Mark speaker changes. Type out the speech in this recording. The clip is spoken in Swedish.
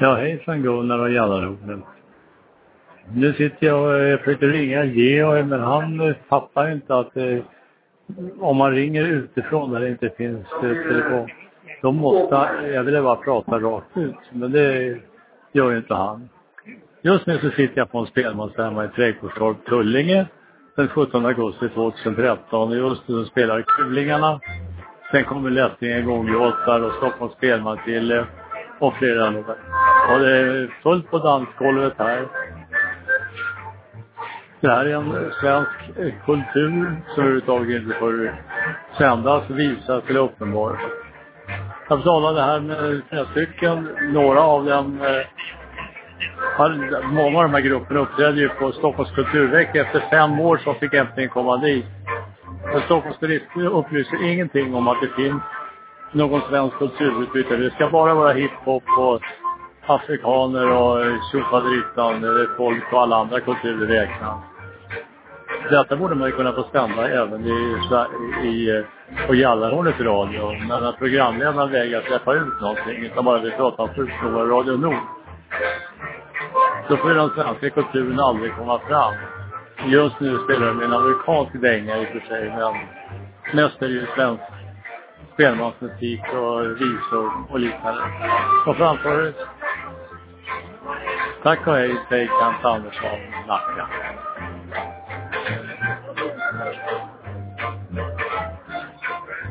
Speaker 1: Ja, hejsan Gunnar och Jallarhornet. Nu sitter jag och eh, försöker ringa Georg, men han eh, fattar inte att eh, om man ringer utifrån där det inte finns eh, telefon, då måste jag ville bara prata rakt ut, men det gör ju inte han. Just nu så sitter jag på en spelmansstämma i Trädgårdstorp, Tullinge, den 17 augusti 2013. Just nu spelar Kulingarna. Sen kommer Lättingen gånglåtar och Stockholms spelmansgille och flera andra. Och det är fullt på dansgolvet här. Det här är en svensk kultur som överhuvudtaget inte får sändas, visas eller uppenbaras. Jag talade här med flera stycken. Några av dem eh, många av de här grupperna uppträdde ju på Stockholms kulturvecka efter fem år så fick äntligen komma dit. Men Stockholms turister upplyser ingenting om att det finns någon svensk kulturutbyte. Det ska bara vara hiphop och afrikaner och tjofaderittan, folk och alla andra kulturer räknas. Detta borde man ju kunna få sända även i, i, på Jallarhornets radio. Men att programledarna vägrar släppa ut någonting utan bara vill prata om Sjukvård Radio Nord. Då får ju den svenska kulturen aldrig komma fram. Just nu spelar de en amerikansk dänga i och för sig, men mest är det ju svensk spelmansmusik och visor och liknande. Och framför Tako je i te i kantaalbum van nachtja.